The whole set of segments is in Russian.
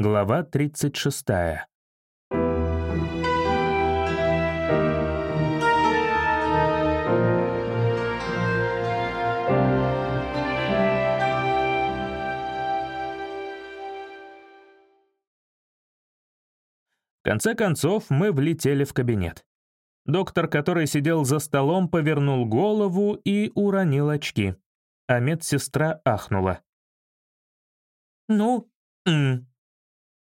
Глава 36. В конце концов, мы влетели в кабинет. Доктор, который сидел за столом, повернул голову и уронил очки. А медсестра ахнула. «Ну, м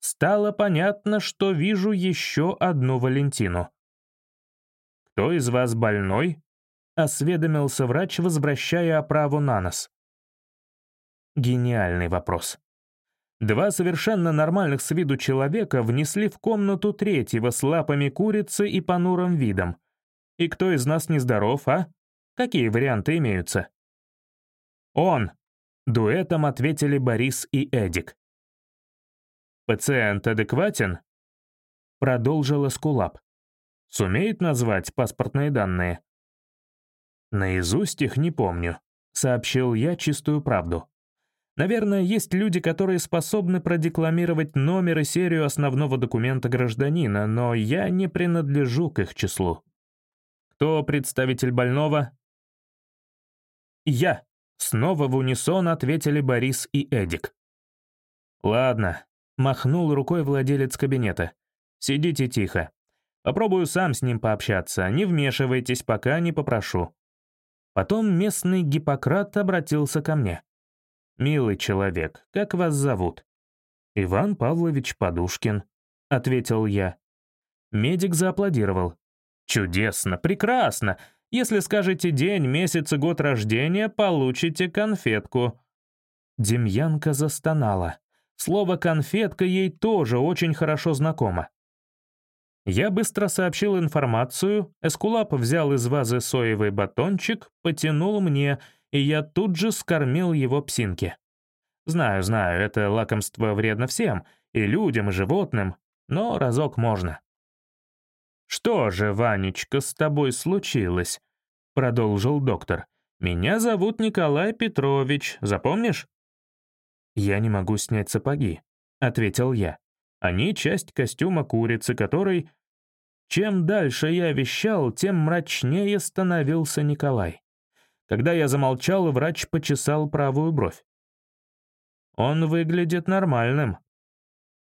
Стало понятно, что вижу еще одну Валентину. «Кто из вас больной?» — осведомился врач, возвращая оправу на нос. Гениальный вопрос. Два совершенно нормальных с виду человека внесли в комнату третьего с лапами курицы и понурым видом. И кто из нас нездоров, а? Какие варианты имеются? «Он!» — дуэтом ответили Борис и Эдик. «Пациент адекватен?» Продолжил Эскулап. «Сумеет назвать паспортные данные?» «Наизусть их не помню», — сообщил я чистую правду. Наверное, есть люди, которые способны продекламировать номер и серию основного документа гражданина, но я не принадлежу к их числу. Кто представитель больного? Я. Снова в унисон ответили Борис и Эдик. Ладно, махнул рукой владелец кабинета. Сидите тихо. Попробую сам с ним пообщаться, не вмешивайтесь, пока не попрошу. Потом местный Гиппократ обратился ко мне. «Милый человек, как вас зовут?» «Иван Павлович Подушкин», — ответил я. Медик зааплодировал. «Чудесно, прекрасно! Если скажете день, месяц и год рождения, получите конфетку». Демьянка застонала. Слово «конфетка» ей тоже очень хорошо знакомо. Я быстро сообщил информацию, Эскулап взял из вазы соевый батончик, потянул мне — и я тут же скормил его псинке. Знаю, знаю, это лакомство вредно всем, и людям, и животным, но разок можно. «Что же, Ванечка, с тобой случилось?» — продолжил доктор. «Меня зовут Николай Петрович, запомнишь?» «Я не могу снять сапоги», — ответил я. «Они часть костюма курицы, который...» Чем дальше я вещал, тем мрачнее становился Николай. Когда я замолчал, врач почесал правую бровь. «Он выглядит нормальным».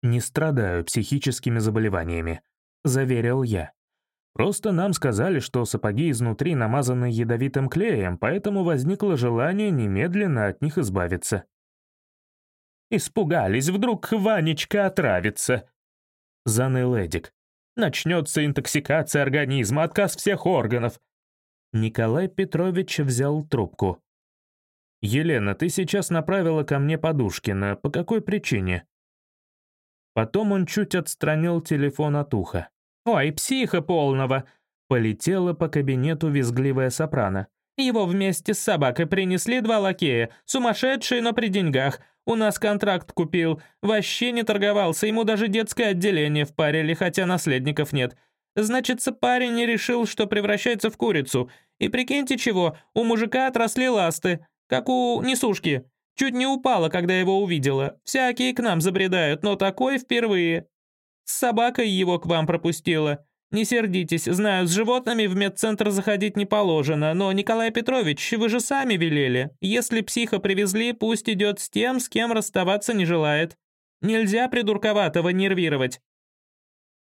«Не страдаю психическими заболеваниями», — заверил я. «Просто нам сказали, что сапоги изнутри намазаны ядовитым клеем, поэтому возникло желание немедленно от них избавиться». «Испугались, вдруг Ванечка отравится», — заныл Эдик. «Начнется интоксикация организма, отказ всех органов. Николай Петрович взял трубку. «Елена, ты сейчас направила ко мне Подушкина. По какой причине?» Потом он чуть отстранил телефон от уха. «Ой, психа полного!» Полетела по кабинету визгливая сопрано. «Его вместе с собакой принесли два лакея. Сумасшедшие, но при деньгах. У нас контракт купил. Вообще не торговался, ему даже детское отделение впарили, хотя наследников нет. Значится, парень не решил, что превращается в курицу. И прикиньте чего, у мужика отросли ласты, как у несушки. Чуть не упала, когда его увидела. Всякие к нам забредают, но такой впервые. С собакой его к вам пропустила. Не сердитесь, знаю, с животными в медцентр заходить не положено, но, Николай Петрович, вы же сами велели. Если психа привезли, пусть идет с тем, с кем расставаться не желает. Нельзя придурковатого нервировать».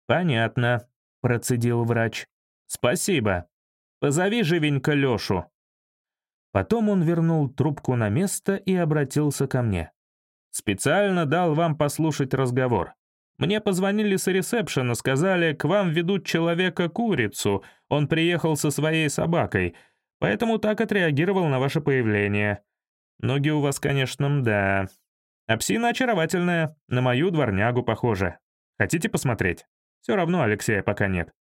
«Понятно», — процедил врач. «Спасибо. Позови живенько Лешу». Потом он вернул трубку на место и обратился ко мне. «Специально дал вам послушать разговор. Мне позвонили с ресепшена, сказали, к вам ведут человека-курицу, он приехал со своей собакой, поэтому так отреагировал на ваше появление. Ноги у вас, конечно, да. А псина очаровательная, на мою дворнягу похожа. Хотите посмотреть?» Все равно Алексея пока нет.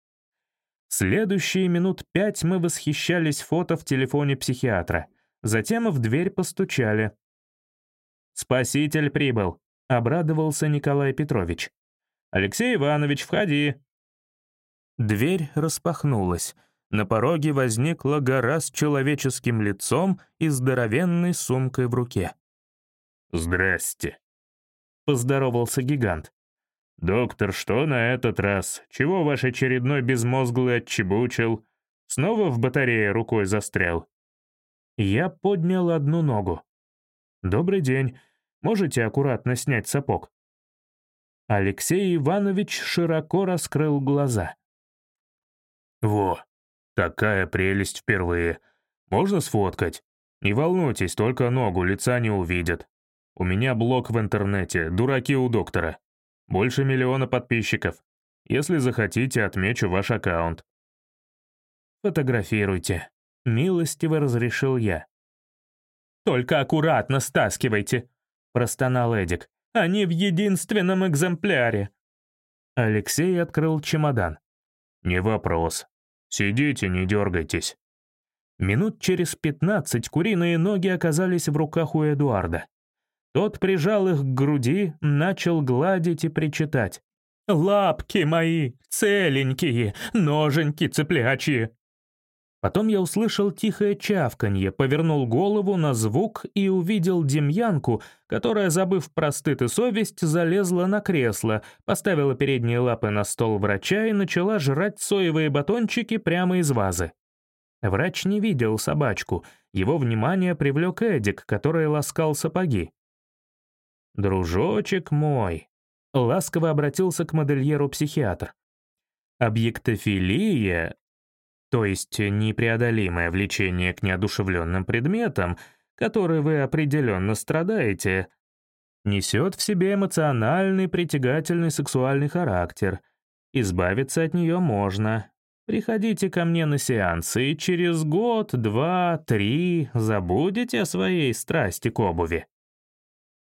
Следующие минут пять мы восхищались фото в телефоне психиатра. Затем в дверь постучали. «Спаситель прибыл», — обрадовался Николай Петрович. «Алексей Иванович, входи». Дверь распахнулась. На пороге возникла гора с человеческим лицом и здоровенной сумкой в руке. «Здрасте», поздоровался гигант. «Доктор, что на этот раз? Чего ваш очередной безмозглый отчебучил? Снова в батарее рукой застрял?» Я поднял одну ногу. «Добрый день. Можете аккуратно снять сапог?» Алексей Иванович широко раскрыл глаза. «Во, такая прелесть впервые. Можно сфоткать? Не волнуйтесь, только ногу, лица не увидят. У меня блог в интернете, дураки у доктора. Больше миллиона подписчиков. Если захотите, отмечу ваш аккаунт». «Фотографируйте», — милостиво разрешил я. «Только аккуратно стаскивайте», — простонал Эдик. «Они в единственном экземпляре». Алексей открыл чемодан. «Не вопрос. Сидите, не дергайтесь». Минут через пятнадцать куриные ноги оказались в руках у Эдуарда. Тот прижал их к груди, начал гладить и причитать. «Лапки мои, целенькие, ноженьки цеплячие!» Потом я услышал тихое чавканье, повернул голову на звук и увидел Демьянку, которая, забыв про стыд и совесть, залезла на кресло, поставила передние лапы на стол врача и начала жрать соевые батончики прямо из вазы. Врач не видел собачку, его внимание привлек Эдик, который ласкал сапоги. «Дружочек мой», — ласково обратился к модельеру психиатр. «Объектофилия, то есть непреодолимое влечение к неодушевленным предметам, который вы определенно страдаете, несет в себе эмоциональный, притягательный сексуальный характер. Избавиться от нее можно. Приходите ко мне на сеансы, и через год, два, три забудете о своей страсти к обуви.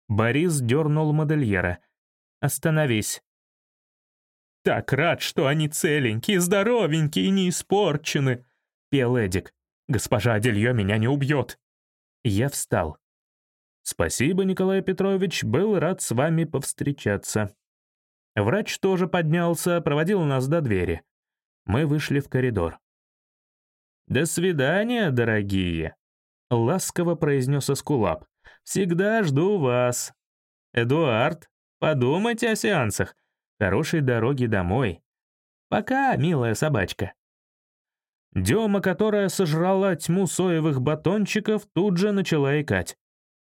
Борис дернул модельера. «Остановись». «Так рад, что они целенькие, здоровенькие и не испорчены», — пел Эдик. «Госпожа Дельё меня не убьет». Я встал. «Спасибо, Николай Петрович, был рад с вами повстречаться». Врач тоже поднялся, проводил нас до двери. Мы вышли в коридор. «До свидания, дорогие», — ласково произнес Эскулап. Всегда жду вас. Эдуард, подумайте о сеансах. Хорошей дороги домой. Пока, милая собачка». Дема, которая сожрала тьму соевых батончиков, тут же начала икать.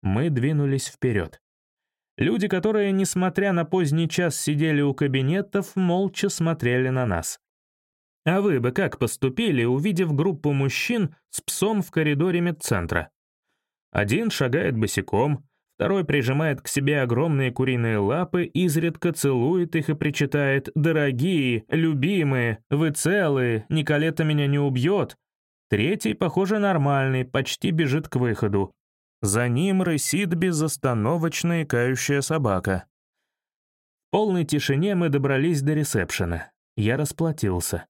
Мы двинулись вперед. Люди, которые, несмотря на поздний час, сидели у кабинетов, молча смотрели на нас. А вы бы как поступили, увидев группу мужчин с псом в коридоре медцентра? Один шагает босиком, второй прижимает к себе огромные куриные лапы, изредка целует их и причитает «Дорогие, любимые, вы целые, Николета меня не убьет». Третий, похоже, нормальный, почти бежит к выходу. За ним рысит безостановочно икающая собака. В полной тишине мы добрались до ресепшена. Я расплатился.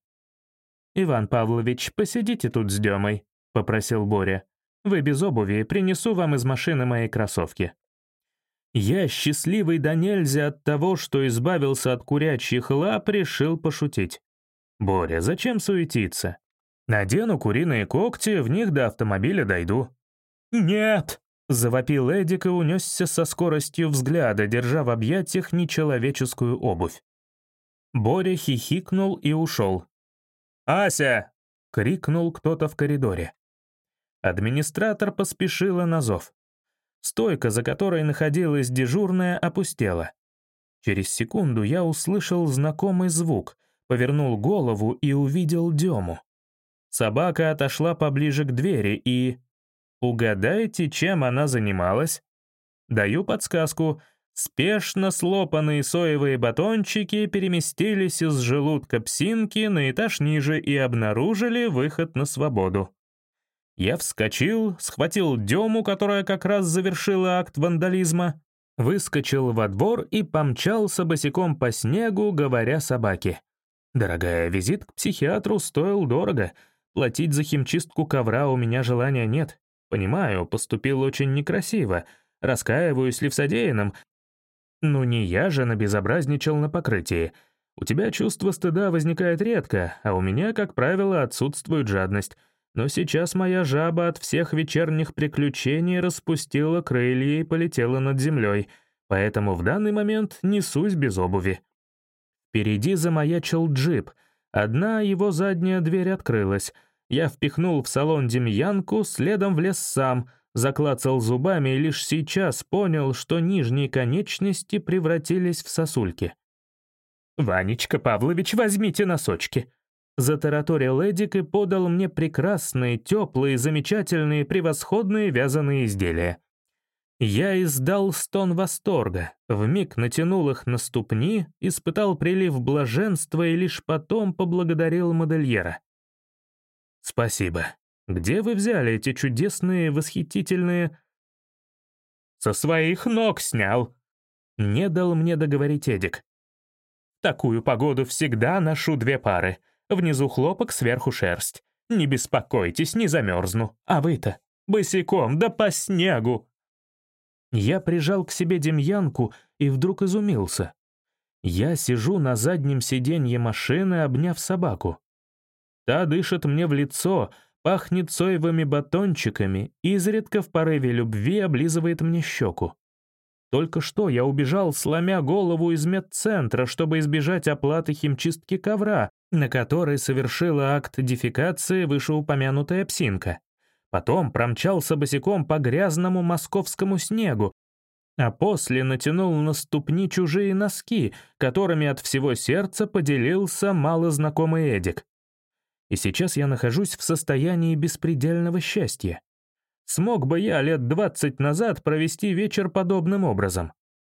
«Иван Павлович, посидите тут с Демой», — попросил Боря. Вы без обуви, принесу вам из машины мои кроссовки». Я, счастливый да нельзя от того, что избавился от курячьих лап, решил пошутить. «Боря, зачем суетиться? Надену куриные когти, в них до автомобиля дойду». «Нет!» — завопил Эдик и унесся со скоростью взгляда, держа в объятиях нечеловеческую обувь. Боря хихикнул и ушел. «Ася!» — крикнул кто-то в коридоре. Администратор поспешила на зов. Стойка, за которой находилась дежурная, опустела. Через секунду я услышал знакомый звук, повернул голову и увидел Дему. Собака отошла поближе к двери и... Угадайте, чем она занималась? Даю подсказку. Спешно слопанные соевые батончики переместились из желудка псинки на этаж ниже и обнаружили выход на свободу. Я вскочил, схватил Дему, которая как раз завершила акт вандализма, выскочил во двор и помчался босиком по снегу, говоря собаке. «Дорогая, визит к психиатру стоил дорого. Платить за химчистку ковра у меня желания нет. Понимаю, поступил очень некрасиво. Раскаиваюсь ли в содеянном? Ну не я же набезобразничал на покрытии. У тебя чувство стыда возникает редко, а у меня, как правило, отсутствует жадность. Но сейчас моя жаба от всех вечерних приключений распустила крылья и полетела над землей. поэтому в данный момент несусь без обуви. Впереди замаячил джип. Одна его задняя дверь открылась. Я впихнул в салон Демьянку, следом влез сам, заклацал зубами и лишь сейчас понял, что нижние конечности превратились в сосульки. «Ванечка Павлович, возьмите носочки!» Затараторил Эдик и подал мне прекрасные, теплые, замечательные, превосходные вязаные изделия. Я издал стон восторга, вмиг натянул их на ступни, испытал прилив блаженства и лишь потом поблагодарил модельера. «Спасибо. Где вы взяли эти чудесные, восхитительные...» «Со своих ног снял», — не дал мне договорить Эдик. «Такую погоду всегда ношу две пары. Внизу хлопок, сверху шерсть. Не беспокойтесь, не замерзну. А вы-то? Босиком, да по снегу!» Я прижал к себе Демьянку и вдруг изумился. Я сижу на заднем сиденье машины, обняв собаку. Та дышит мне в лицо, пахнет соевыми батончиками, изредка в порыве любви облизывает мне щеку. Только что я убежал, сломя голову из медцентра, чтобы избежать оплаты химчистки ковра, на которой совершила акт дефекации вышеупомянутая псинка. Потом промчался босиком по грязному московскому снегу, а после натянул на ступни чужие носки, которыми от всего сердца поделился малознакомый Эдик. И сейчас я нахожусь в состоянии беспредельного счастья. Смог бы я лет двадцать назад провести вечер подобным образом?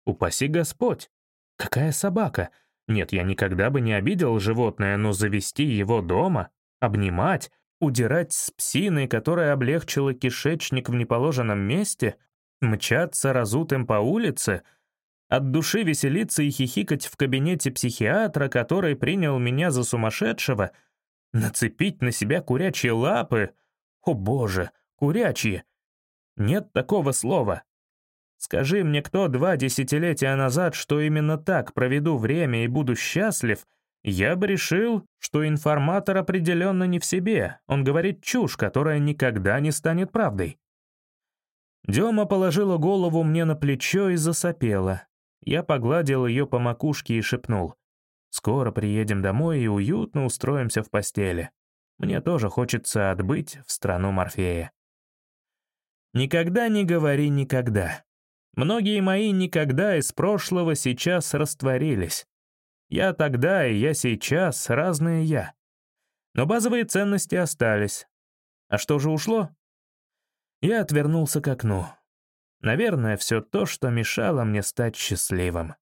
Упаси Господь! Какая собака! Нет, я никогда бы не обидел животное, но завести его дома, обнимать, удирать с псиной, которая облегчила кишечник в неположенном месте, мчаться разутым по улице, от души веселиться и хихикать в кабинете психиатра, который принял меня за сумасшедшего, нацепить на себя курячие лапы. О боже, курячие! Нет такого слова. Скажи мне кто два десятилетия назад, что именно так проведу время и буду счастлив — я бы решил, что информатор определенно не в себе, он говорит чушь, которая никогда не станет правдой. Дема положила голову мне на плечо и засопела. Я погладил ее по макушке и шепнул. «Скоро приедем домой и уютно устроимся в постели. Мне тоже хочется отбыть в страну Морфея». Никогда не говори никогда. Многие мои никогда из прошлого сейчас растворились. Я тогда и я сейчас — разные я. Но базовые ценности остались. А что же ушло? Я отвернулся к окну. Наверное, все то, что мешало мне стать счастливым.